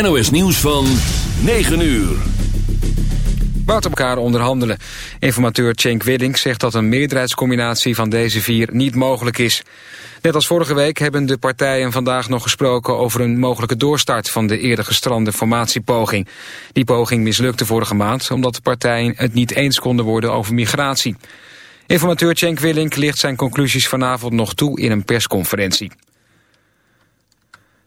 NOS Nieuws van 9 uur. Op elkaar onderhandelen. Informateur Cenk Willink zegt dat een meerderheidscombinatie van deze vier niet mogelijk is. Net als vorige week hebben de partijen vandaag nog gesproken over een mogelijke doorstart van de eerder gestrande formatiepoging. Die poging mislukte vorige maand omdat de partijen het niet eens konden worden over migratie. Informateur Cenk Willink ligt zijn conclusies vanavond nog toe in een persconferentie.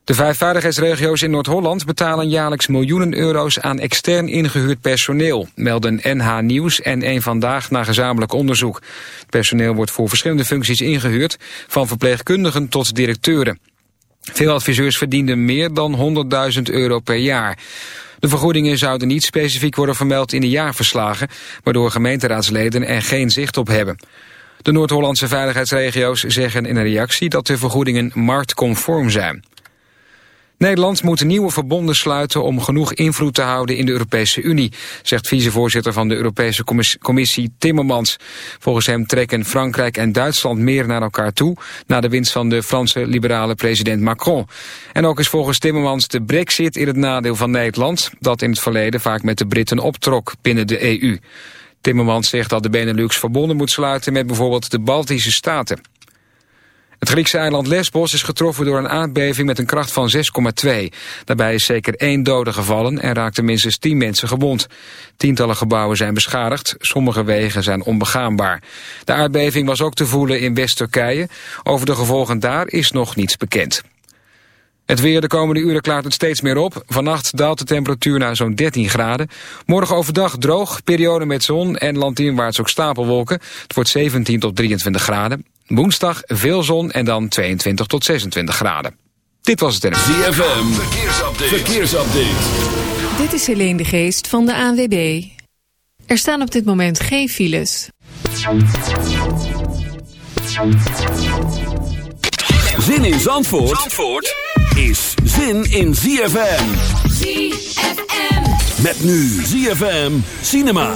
De vijf veiligheidsregio's in Noord-Holland betalen jaarlijks miljoenen euro's aan extern ingehuurd personeel, melden NH Nieuws en een Vandaag na gezamenlijk onderzoek. Het personeel wordt voor verschillende functies ingehuurd, van verpleegkundigen tot directeuren. Veel adviseurs verdienden meer dan 100.000 euro per jaar. De vergoedingen zouden niet specifiek worden vermeld in de jaarverslagen, waardoor gemeenteraadsleden er geen zicht op hebben. De Noord-Hollandse veiligheidsregio's zeggen in een reactie dat de vergoedingen marktconform zijn. Nederland moet nieuwe verbonden sluiten om genoeg invloed te houden in de Europese Unie, zegt vicevoorzitter van de Europese Commissie Timmermans. Volgens hem trekken Frankrijk en Duitsland meer naar elkaar toe, na de winst van de Franse liberale president Macron. En ook is volgens Timmermans de brexit in het nadeel van Nederland, dat in het verleden vaak met de Britten optrok binnen de EU. Timmermans zegt dat de Benelux verbonden moet sluiten met bijvoorbeeld de Baltische Staten. Het Griekse eiland Lesbos is getroffen door een aardbeving met een kracht van 6,2. Daarbij is zeker één dode gevallen en raakten minstens 10 mensen gewond. Tientallen gebouwen zijn beschadigd, sommige wegen zijn onbegaanbaar. De aardbeving was ook te voelen in West-Turkije. Over de gevolgen daar is nog niets bekend. Het weer de komende uren klaart het steeds meer op. Vannacht daalt de temperatuur naar zo'n 13 graden. Morgen overdag droog, periode met zon en landinwaarts ook stapelwolken. Het wordt 17 tot 23 graden. Woensdag veel zon en dan 22 tot 26 graden. Dit was het NMV. ZFM, verkeersupdate. verkeersupdate. Dit is Helene de Geest van de ANWB. Er staan op dit moment geen files. Zin in Zandvoort, Zandvoort is zin in ZFM. ZFM. Met nu ZFM Cinema.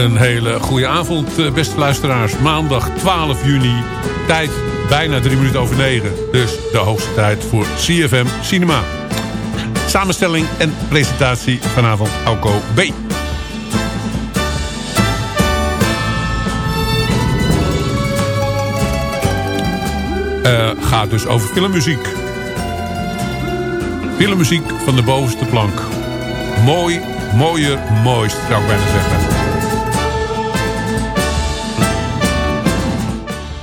Een hele goede avond, eh, beste luisteraars. Maandag 12 juni, tijd bijna drie minuten over negen. Dus de hoogste tijd voor CFM Cinema. Samenstelling en presentatie vanavond Alco B. Uh, gaat dus over filmmuziek. Filmmuziek van de bovenste plank. Mooi, mooier, mooist zou ik bijna zeggen.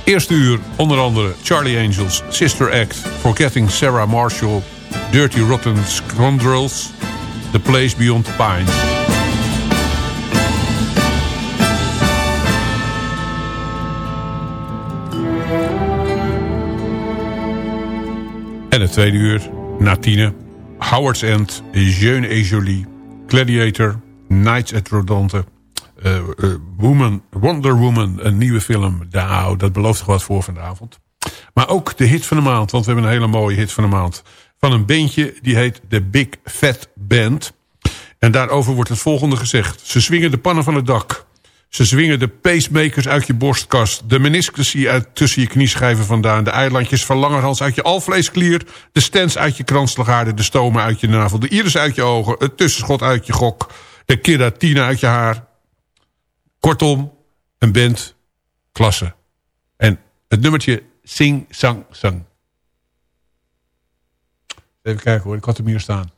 Eerste uur onder andere Charlie Angels, Sister Act, Forgetting Sarah Marshall, Dirty Rotten Scoundrels, The Place Beyond the Pines. En het tweede uur, Natine, Howard's End, Jeune et Jolie, Gladiator, Nights at Rodante... Uh, Woman, Wonder Woman, een nieuwe film. Nou, dat belooft toch wat voor vanavond. Maar ook de hit van de maand, want we hebben een hele mooie hit van de maand. Van een bandje, die heet The Big Fat Band. En daarover wordt het volgende gezegd. Ze zwingen de pannen van het dak. Ze zwingen de pacemakers uit je borstkast. De meniscusie uit tussen je knieschijven vandaan. De eilandjes van langerhans uit je alvleesklier. De stents uit je kransslagaarden. De stomen uit je navel. De iris uit je ogen. Het tussenschot uit je gok. De keratine uit je haar. Kortom, een band, klasse. En het nummertje Sing Sang Sang. Even kijken hoor, ik had hem hier staan.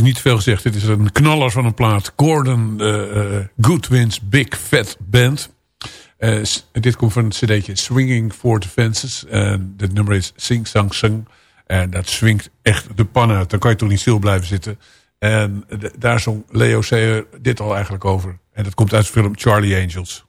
Is niet veel gezegd. Dit is een knaller van een plaat. Gordon uh, Goodwin's Big Fat Band. Uh, dit komt van het cd'tje Swinging for the Fences. En het nummer is Sing Sang Sung. En dat swingt echt de pan uit. Dan kan je toch niet stil blijven zitten. En daar zong Leo Sayer dit al eigenlijk over. En dat komt uit de film Charlie Angels.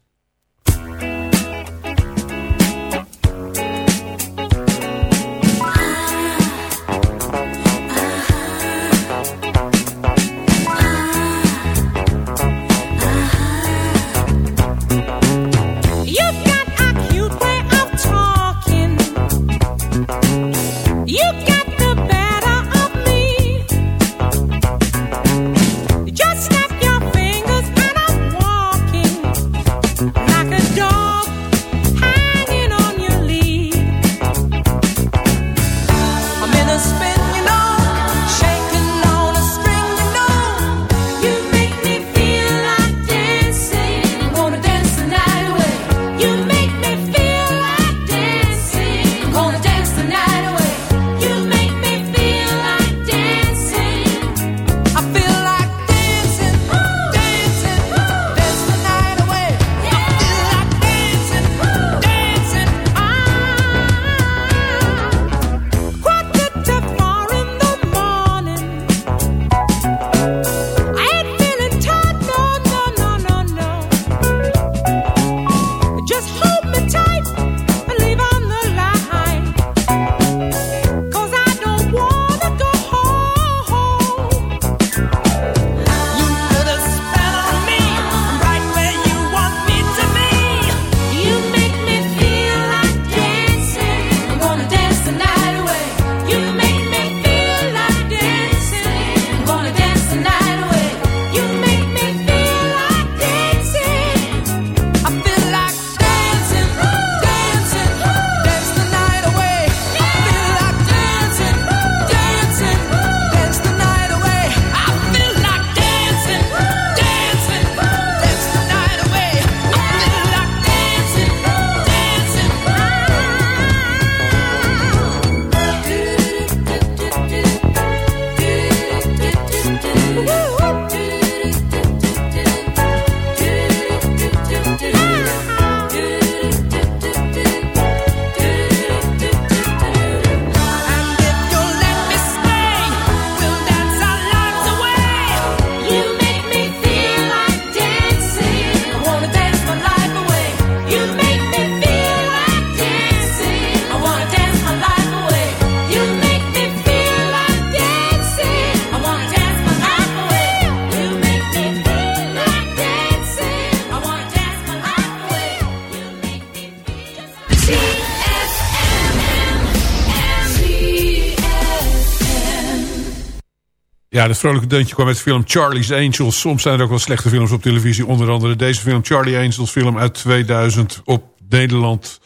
Ja, het vrolijke deuntje kwam met de film Charlie's Angels. Soms zijn er ook wel slechte films op televisie. Onder andere deze film, Charlie Angels, film uit 2000 op Nederland.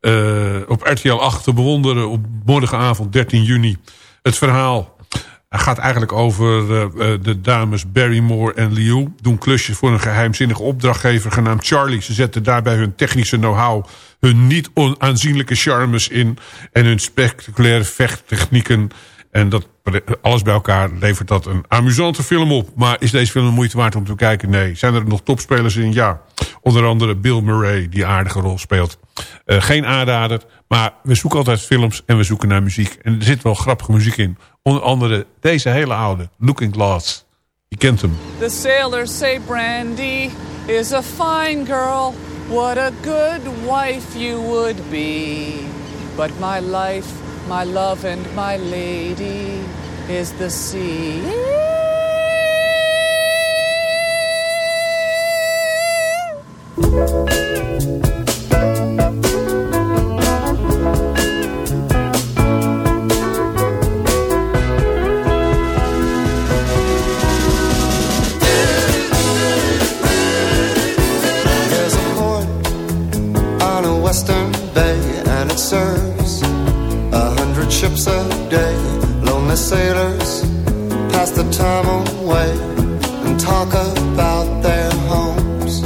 Uh, op RTL 8 te bewonderen op morgenavond 13 juni. Het verhaal gaat eigenlijk over uh, de dames Barrymore en Liu. Doen klusjes voor een geheimzinnige opdrachtgever genaamd Charlie. Ze zetten daarbij hun technische know-how, hun niet onaanzienlijke charmes in... en hun spectaculaire vechttechnieken en dat, alles bij elkaar levert dat een amusante film op. Maar is deze film een moeite waard om te kijken? Nee. Zijn er nog topspelers in? Ja. Onder andere Bill Murray, die aardige rol speelt. Uh, geen aanrader, maar we zoeken altijd films en we zoeken naar muziek. En er zit wel grappige muziek in. Onder andere deze hele oude, Looking Glass. Je kent hem. The sailors say Brandy is a fine girl. What a good wife you would be. But my life my love and my lady is the sea. There's a port on a western bay and it serves hundred ships a day. Lonely sailors pass the time away and talk about their homes.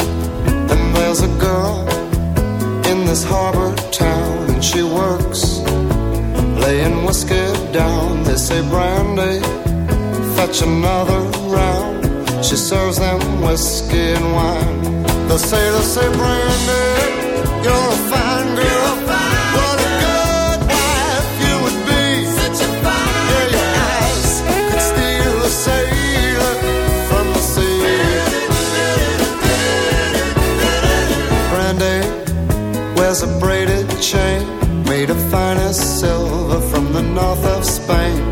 And there's a girl in this harbor town, and she works laying whiskey down. They say, Brandy, fetch another round. She serves them whiskey and wine. The sailors say, Brandy, you're a the north of Spain.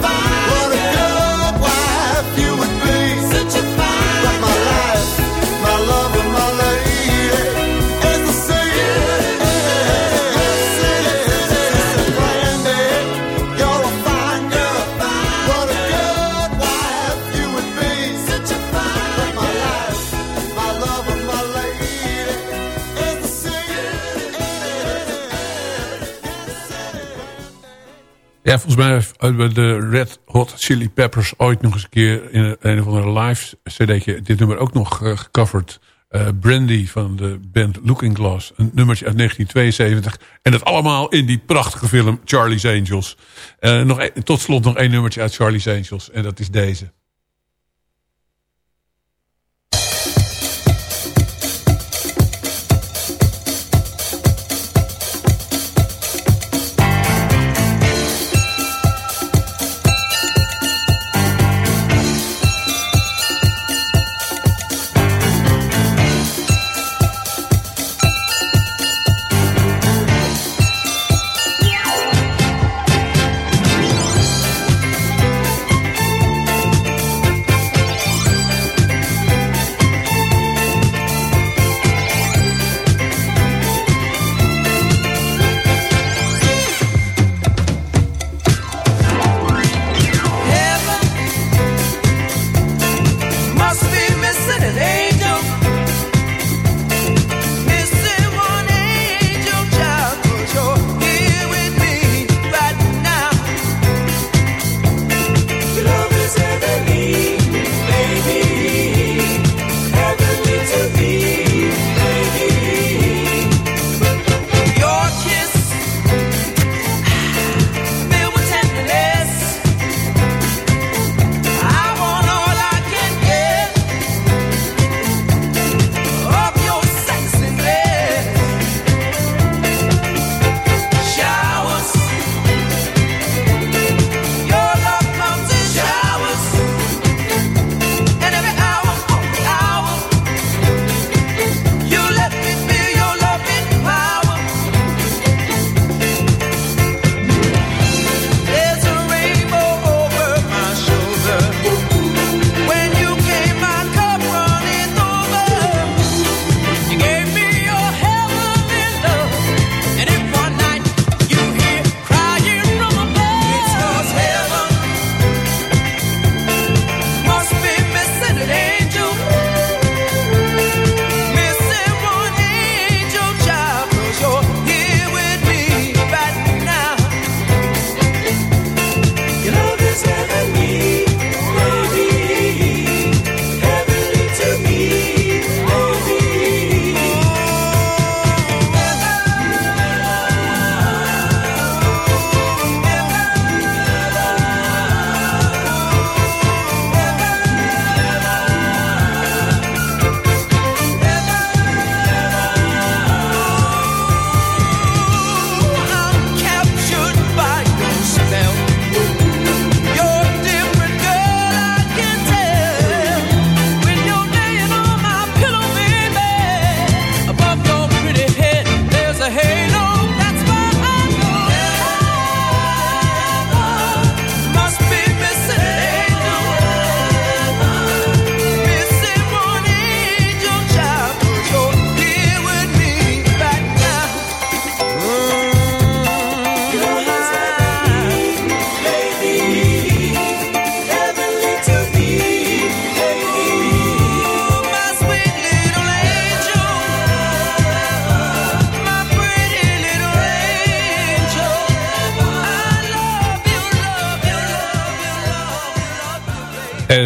de Red Hot Chili Peppers ooit nog eens een keer in een of andere live cd'tje dit nummer ook nog eh, gecoverd. Eh, Brandy van de band Looking Glass. Een nummertje uit 1972. En dat allemaal in die prachtige film Charlie's Angels. Eh, nog, e- tot slot nog één nummertje uit Charlie's Angels. En dat is deze.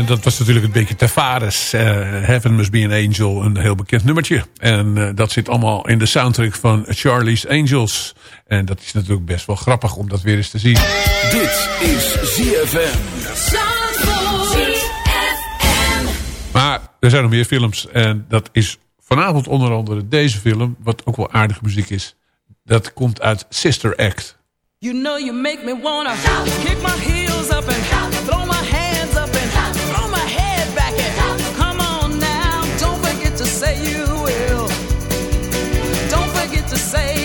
Dat was natuurlijk een beetje Tavares. Uh, Heaven Must Be an Angel, een heel bekend nummertje. En uh, dat zit allemaal in de soundtrack van Charlie's Angels. En dat is natuurlijk best wel grappig om dat weer eens te zien. Dit is ZFM. Maar er zijn nog meer films. En dat is vanavond onder andere deze film. Wat ook wel aardige muziek is. Dat komt uit Sister Act. You know you make me wanna kick my say you will. Don't forget to say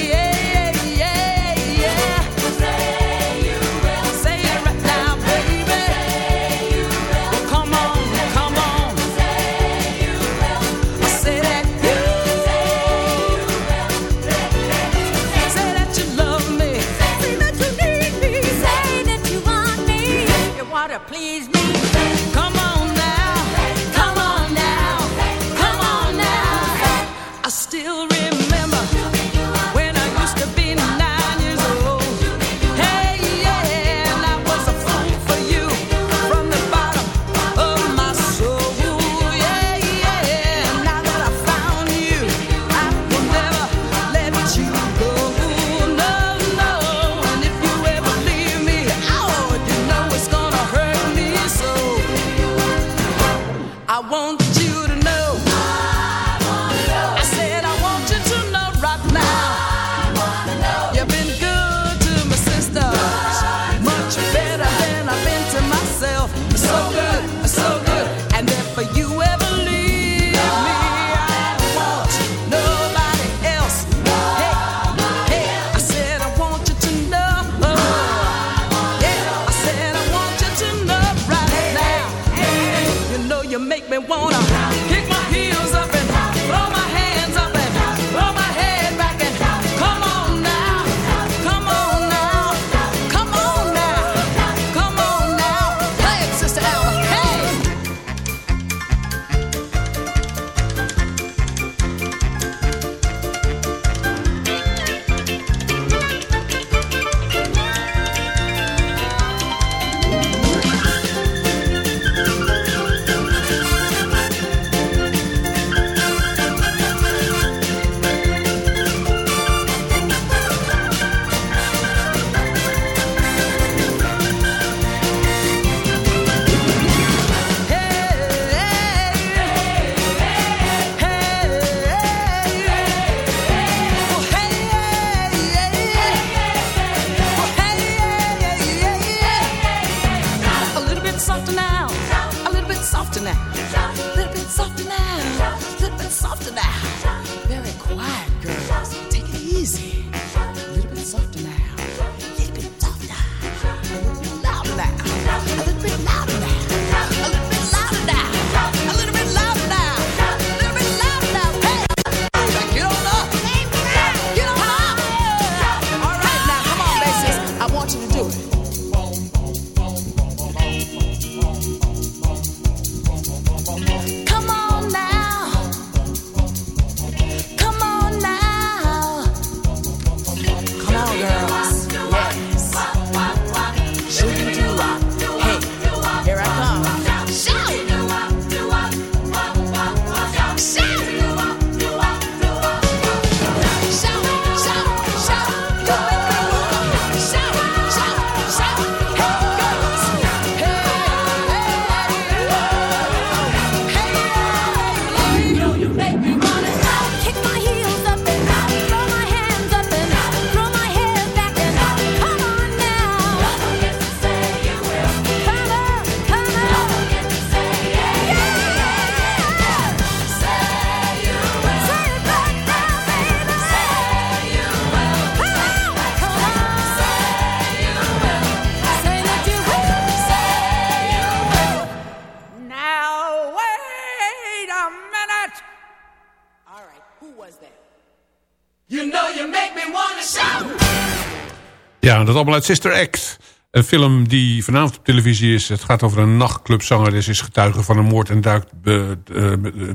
Ja, dat allemaal uit Sister Act. Een film die vanavond op televisie is. Het gaat over een nachtclubzangeres. Is getuige van een moord en duikt eh, eh,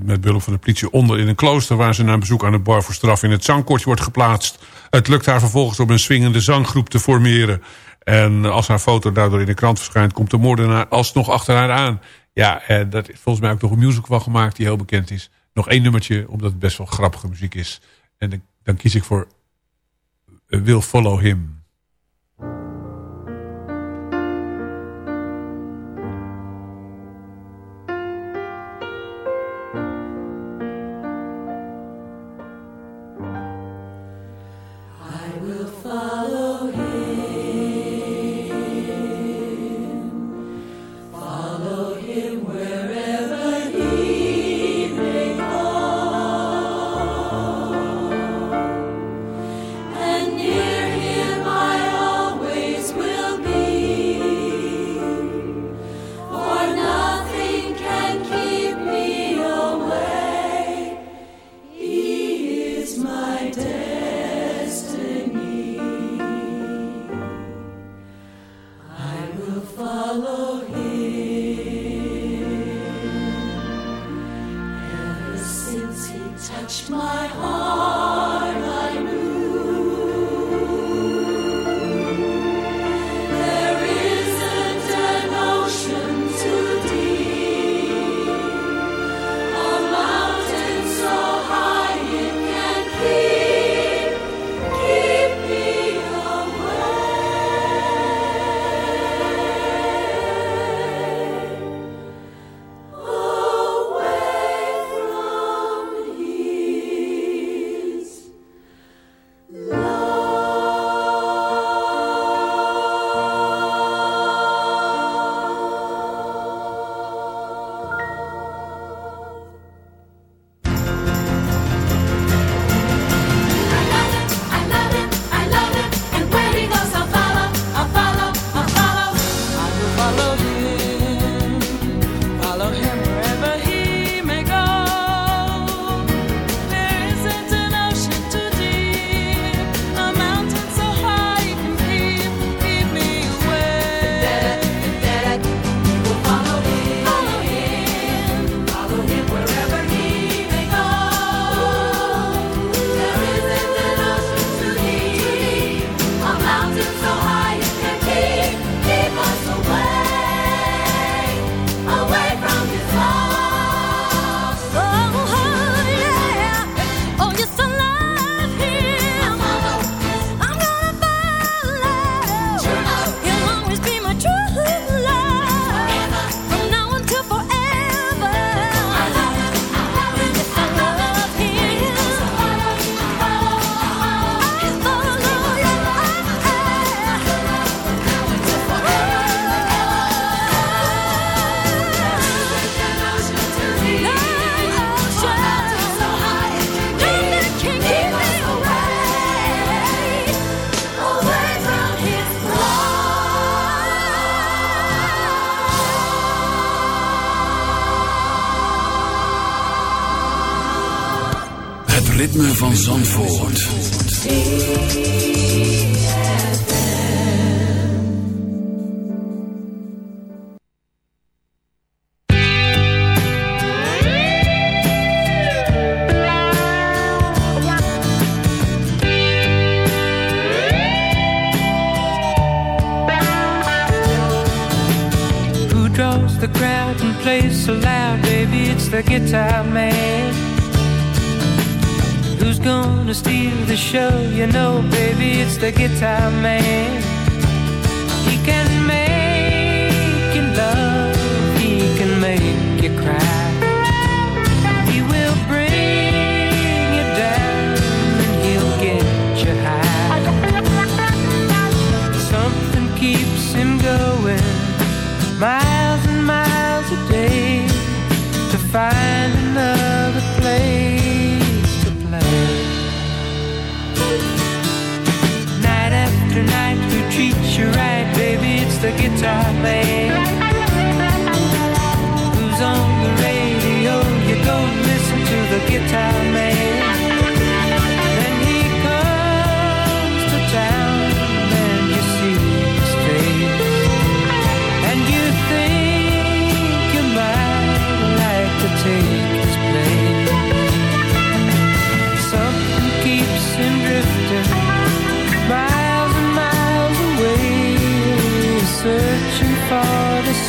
met behulp van de politie onder in een klooster... waar ze na een bezoek aan de bar voor straf in het zangkortje wordt geplaatst. Het lukt haar vervolgens om een swingende zanggroep te formeren. En als haar foto daardoor in de krant verschijnt... komt de moordenaar alsnog achter haar aan. Ja, en dat is volgens mij ook nog een musical van gemaakt die heel bekend is. Nog één nummertje, omdat het best wel grappige muziek is. En dan kies ik voor Will Follow Him. it's the guitar man. the guitar playing. Who's on the radio? You go listen to the guitar man.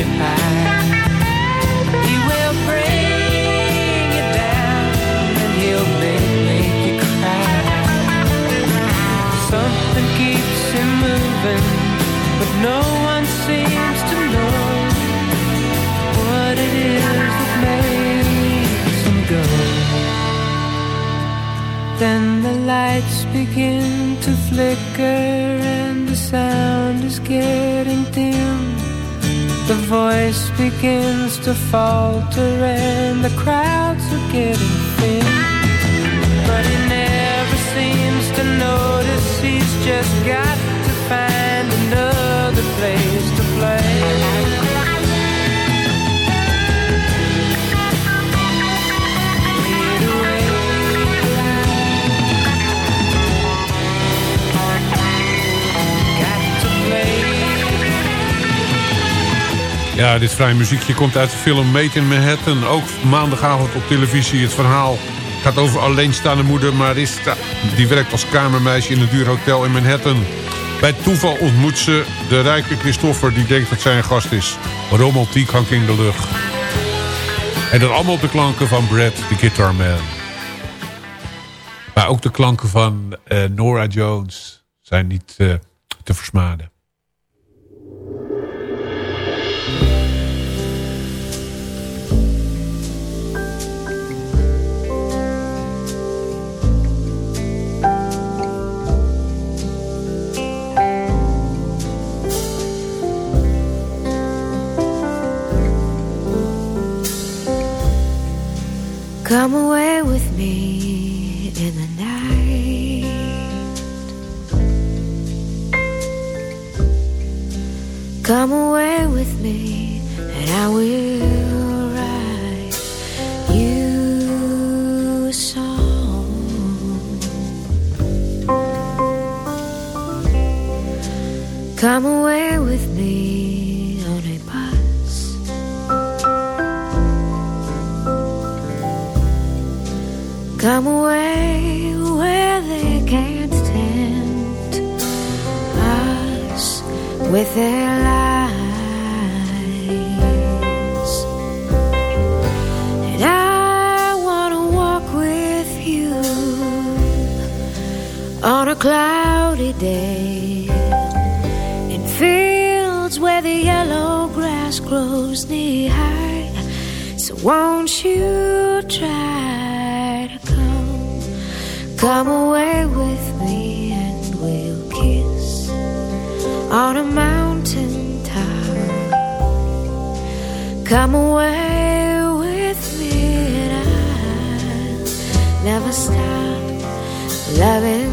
He will bring you down and he'll make, make you cry. Something keeps him moving, but no one seems to know what it is that makes him go. Then the lights begin to flicker voice begins to falter and the crowds are getting thin. But he never seems to notice he's just got Ja, dit vrije muziekje komt uit de film Made in Manhattan. Ook maandagavond op televisie. Het verhaal gaat over alleenstaande moeder Marista. Die werkt als kamermeisje in een duur hotel in Manhattan. Bij toeval ontmoet ze de rijke Christopher die denkt dat zij een gast is. Romantiek hangt in de lucht. En dat allemaal op de klanken van Brad, de Guitar Man. Maar ook de klanken van eh, Nora Jones zijn niet eh, te versmaden. Come away with me in the night. Come away with me, and I will write you a song. Come away Away where they can't tempt us with their lies. And I want to walk with you on a cloudy day in fields where the yellow grass grows knee high. So won't you try come away with me and we'll kiss on a mountain top. Come away with me and I'll never stop loving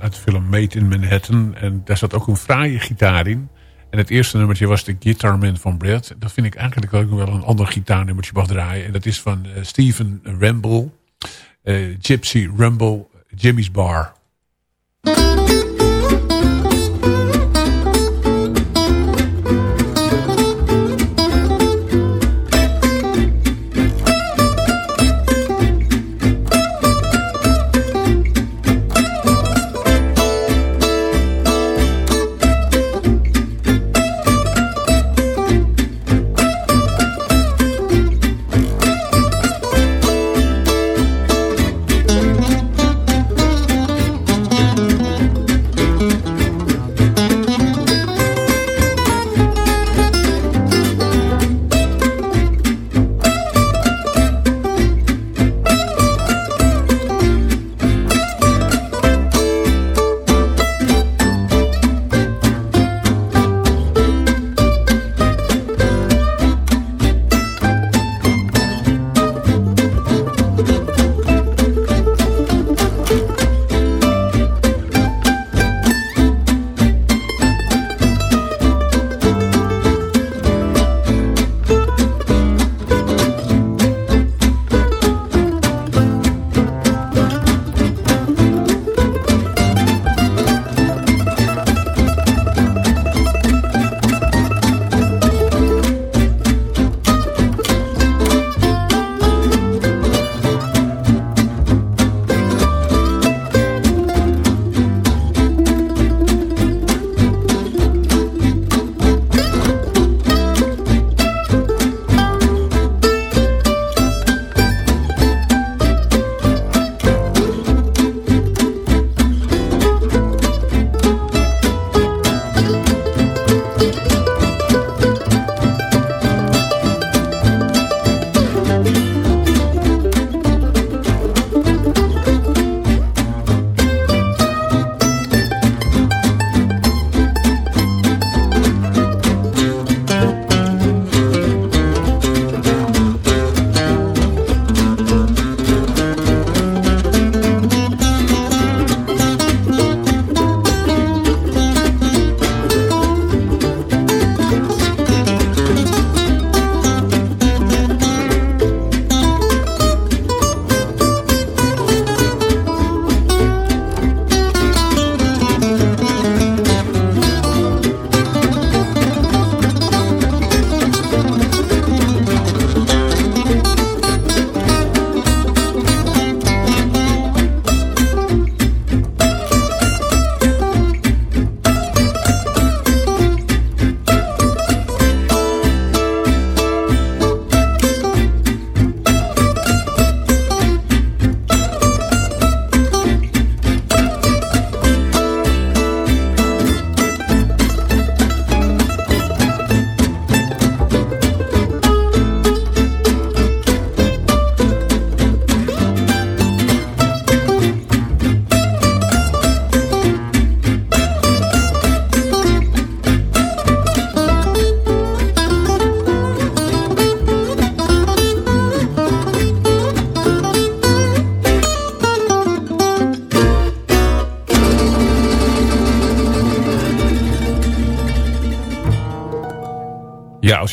Uit de film Made in Manhattan. En daar zat ook een fraaie gitaar in. En het eerste nummertje was de Guitarman van Brad. Dat vind ik eigenlijk ook wel een ander gitaarnummertje mag draaien. En dat is van eh, Steven Ramble. eh, Gypsy Rumble, Jimmy's Bar.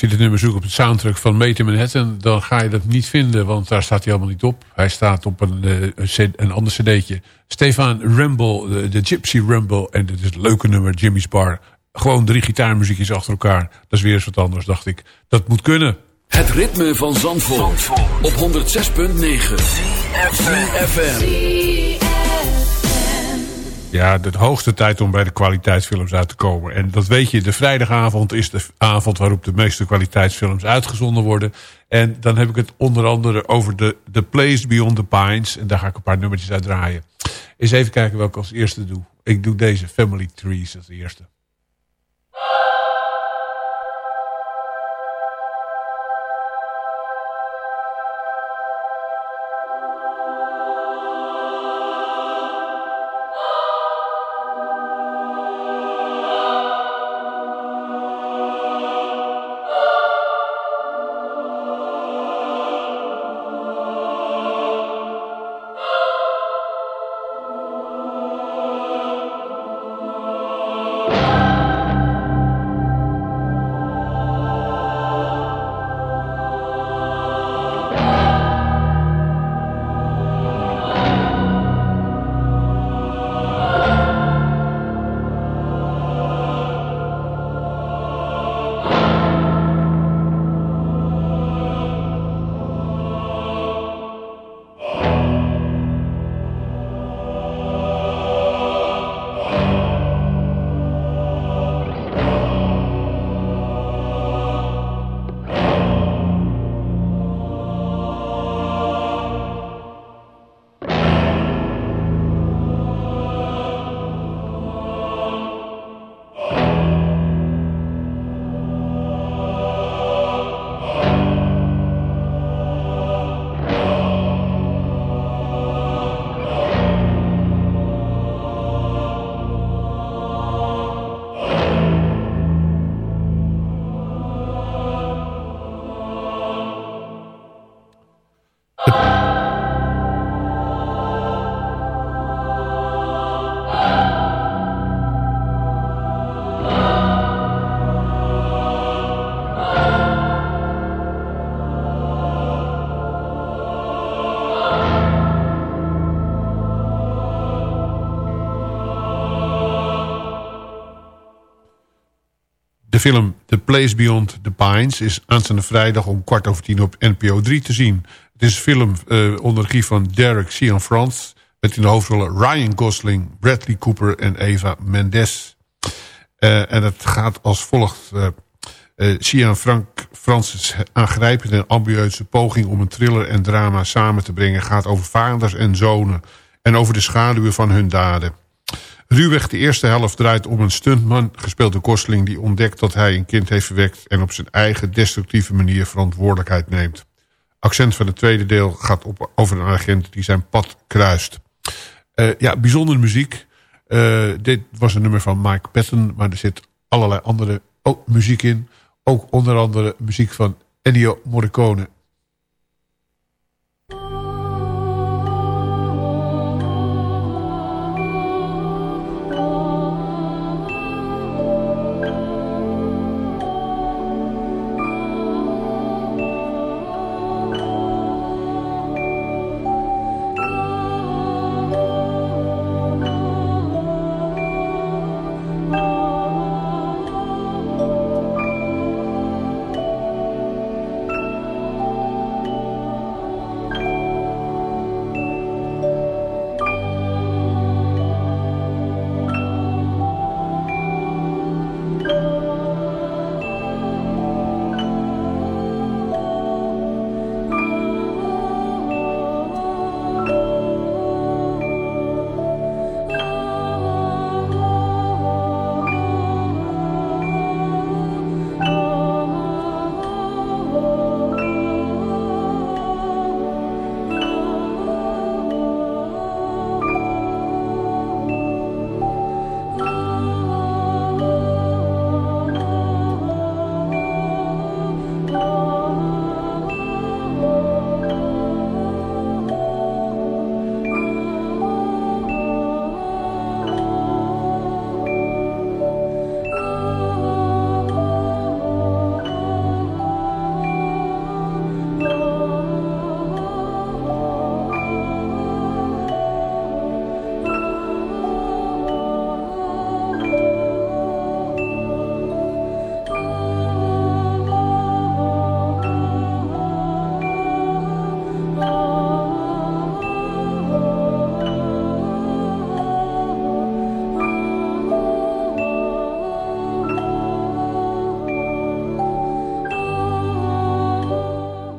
Je dit nummer zoekt op het soundtrack van Made in Manhattan... dan ga je dat niet vinden, want daar staat hij helemaal niet op. Hij staat op een, eh, een, ander cd'tje. Stefan Rumble, de, de Gypsy Rumble. En dit is het leuke nummer, Jimmy's Bar. Gewoon drie gitaarmuziekjes achter elkaar. Dat is weer eens wat anders, dacht ik. Dat moet kunnen. Het ritme van Zandvoort, op 106.9 FM. Ja, de hoogste tijd om bij de kwaliteitsfilms uit te komen. En dat weet je, de vrijdagavond is de avond waarop de meeste kwaliteitsfilms uitgezonden worden. En dan heb ik het onder andere over de The Place Beyond the Pines. En daar ga ik een paar nummertjes uit draaien. Eens even kijken welke ik als eerste doe. Ik doe deze Family Trees als eerste. Film The Place Beyond the Pines is aanstaande vrijdag om kwart over tien op NPO 3 te zien. Het is een film eh, onder regie van Derek Cian France... met in de hoofdrollen Ryan Gosling, Bradley Cooper en Eva Mendes. Eh, en het gaat als volgt... eh eh Cian aangrijpende en ambieuze poging om een thriller en drama samen te brengen... gaat over vaders en zonen en over de schaduwen van hun daden. Ruwweg de eerste helft draait om een stuntman, gespeeld door Gosling... die ontdekt dat hij een kind heeft verwekt... en op zijn eigen destructieve manier verantwoordelijkheid neemt. Accent van het tweede deel gaat op, over een agent die zijn pad kruist. Eh, ja, bijzondere muziek. Eh, dit was een nummer van Mike Patton, maar er zit allerlei andere ook muziek in. Ook onder andere muziek van Ennio Morricone.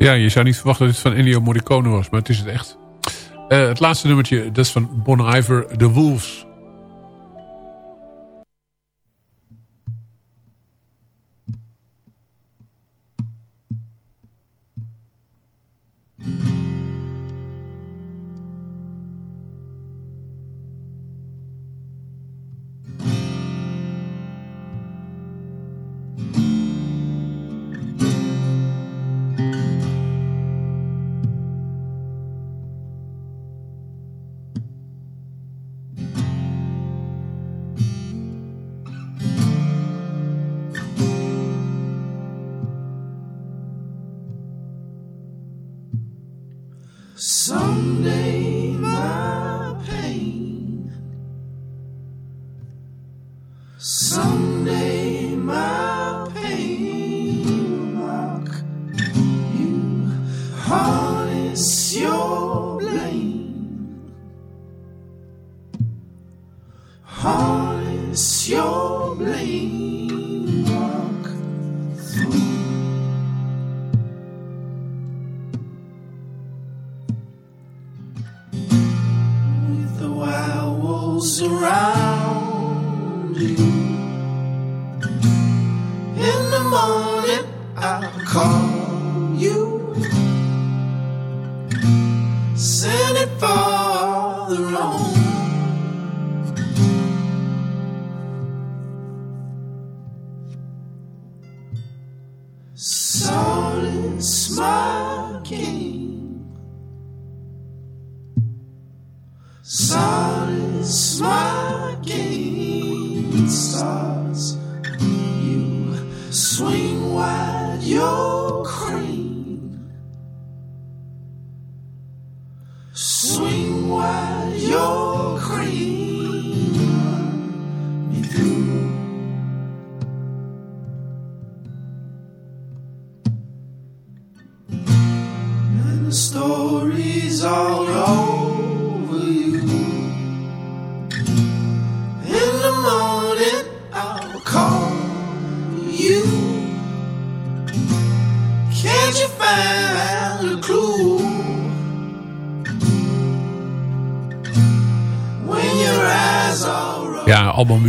Ja, je zou niet verwachten dat het van Ennio Morricone was, maar het is het echt. Eh, het laatste nummertje, dat is van Bon Iver, The Wolves.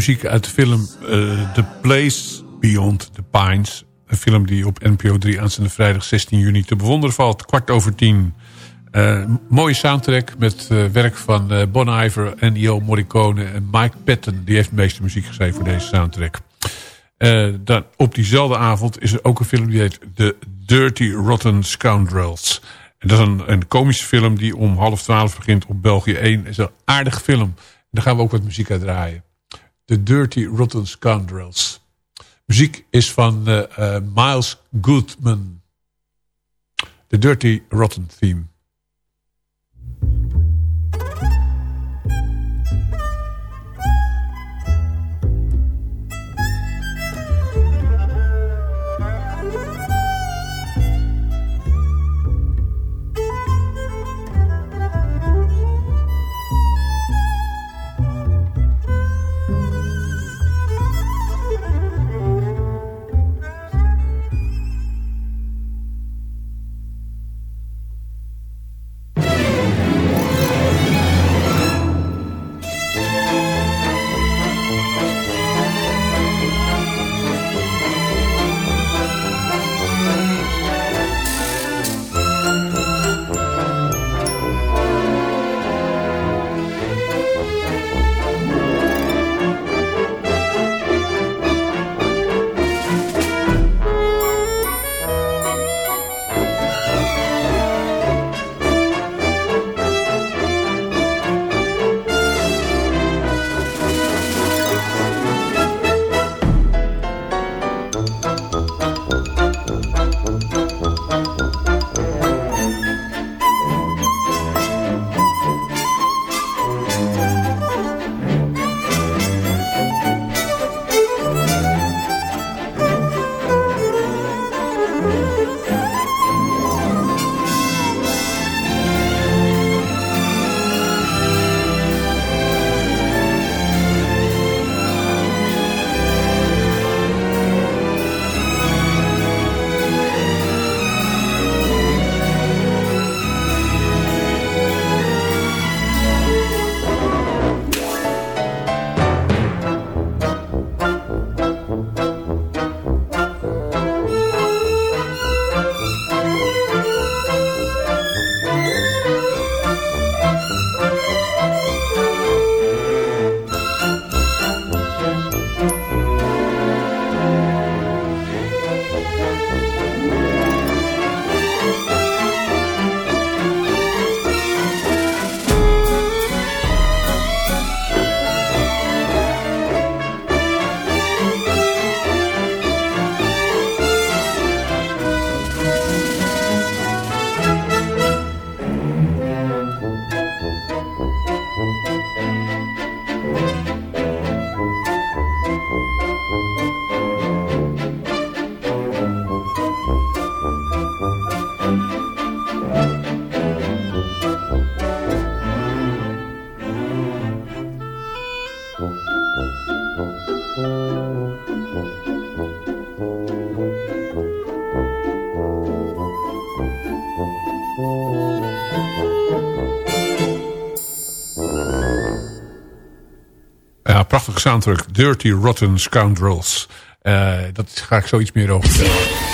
Muziek uit de film eh, The Place Beyond the Pines. Een film die op NPO 3 aanstaande vrijdag 16 juni te bewonderen valt. Kwart over tien. Eh, mooie soundtrack met eh, werk van Bon Iver, Ennio Morricone en Mike Patton. Die heeft de meeste muziek geschreven voor deze soundtrack. Dan, op diezelfde avond is er ook een film die heet The Dirty Rotten Scoundrels. En dat is een, een komische film die om half twaalf begint op België 1. is een aardige film. Daar gaan we ook wat muziek uit draaien. The Dirty Rotten Scoundrels. Muziek is van eh, eh, Miles Goodman. The Dirty Rotten Theme. Soundtrack. Dirty Rotten Scoundrels. Eh, dat ga ik zoiets meer over vertellen.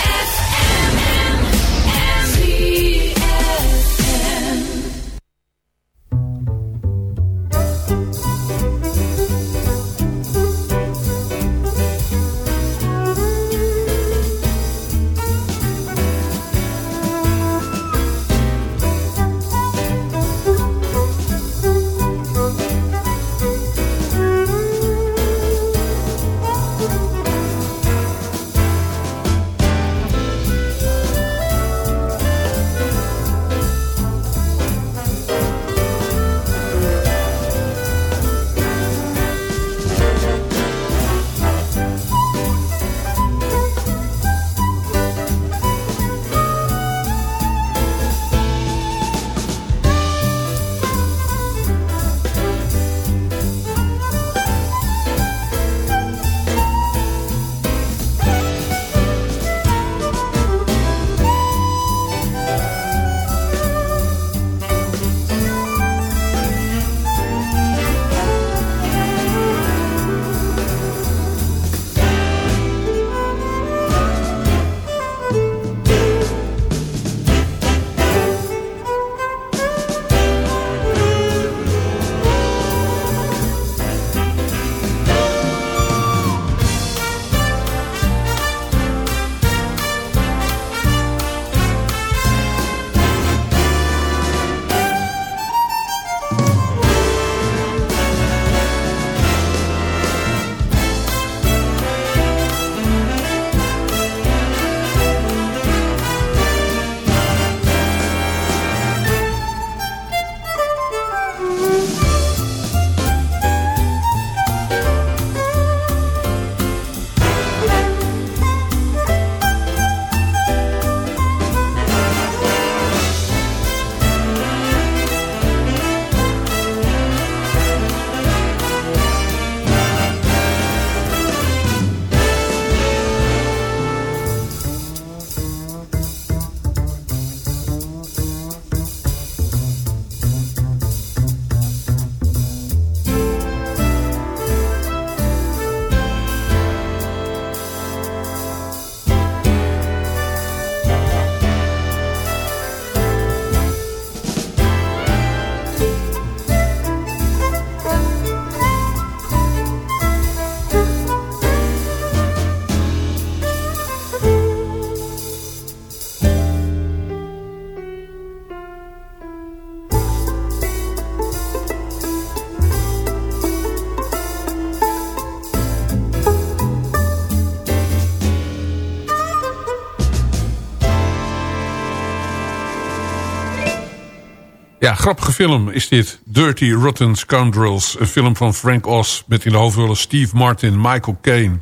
Ja, grappige film is dit. Dirty Rotten Scoundrels. Een film van Frank Oz met in de hoofdrollen Steve Martin, Michael Caine...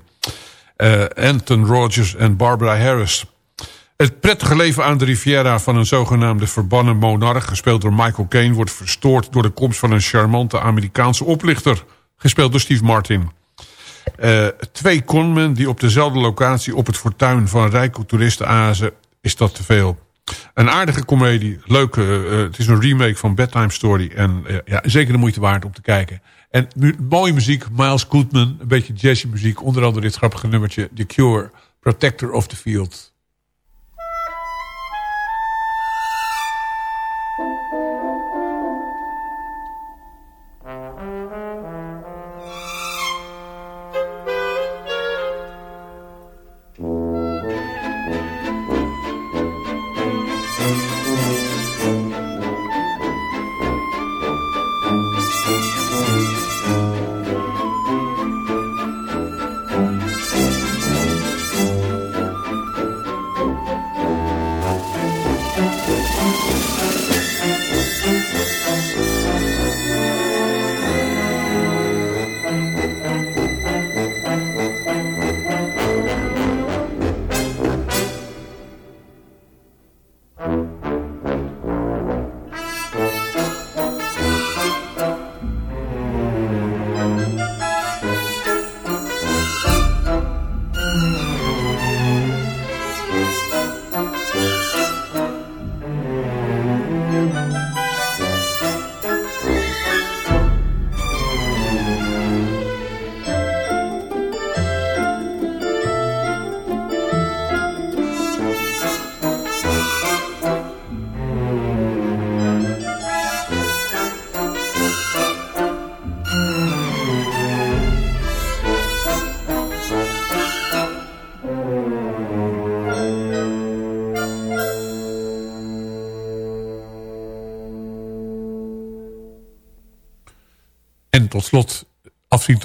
eh, Anton Rogers en Barbara Harris. Het prettige leven aan de Riviera van een zogenaamde verbannen monarch... gespeeld door Michael Caine... wordt verstoord door de komst van een charmante Amerikaanse oplichter... gespeeld door Steve Martin. Eh, twee conmen die op dezelfde locatie op het fortuin van rijke toeristen azen... is dat te veel. Een aardige komedie, leuke, eh, het is een remake van Bedtime Story... en eh, ja, zeker de moeite waard om te kijken. En mooie muziek, Miles Goodman, een beetje jazzy muziek... onder andere dit grappige nummertje, The Cure, Protector of the Field...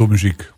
muziek.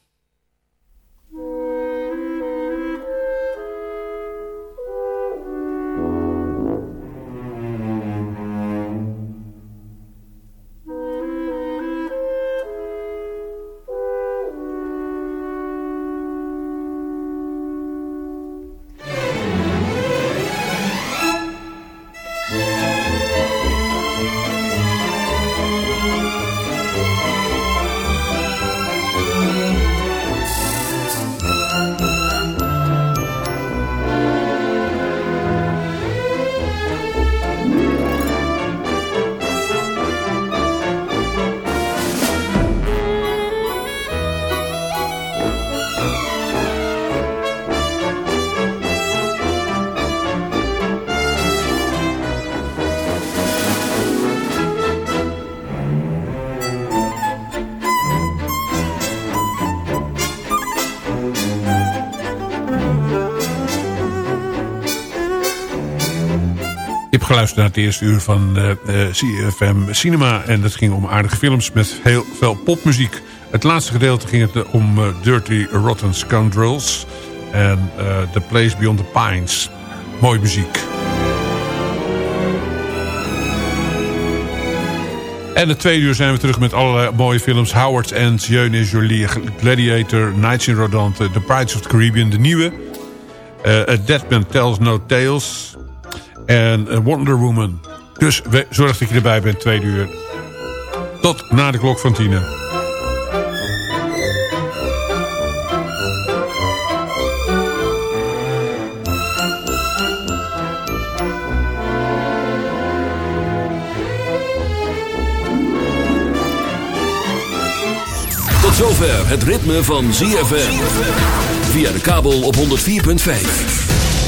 Hebt geluisterd naar het eerste uur van eh, eh, CFM Cinema. En dat ging om aardige films met heel veel popmuziek. Het laatste gedeelte ging het eh, om Dirty Rotten Scoundrels. En The Place Beyond the Pines. Mooie muziek. En het tweede uur zijn we terug met allerlei mooie films. Howard's End, Jeune et Jolie, Gladiator, Nights in Rodante, The Pirates of the Caribbean, de nieuwe. A Dead Man Tells No Tales. En eh, Wonder Woman. Dus zorg dat je erbij bent, tweede uur. Tot na de klok van tienen. Tot zover het ritme van ZFM. Via de kabel op 104.5.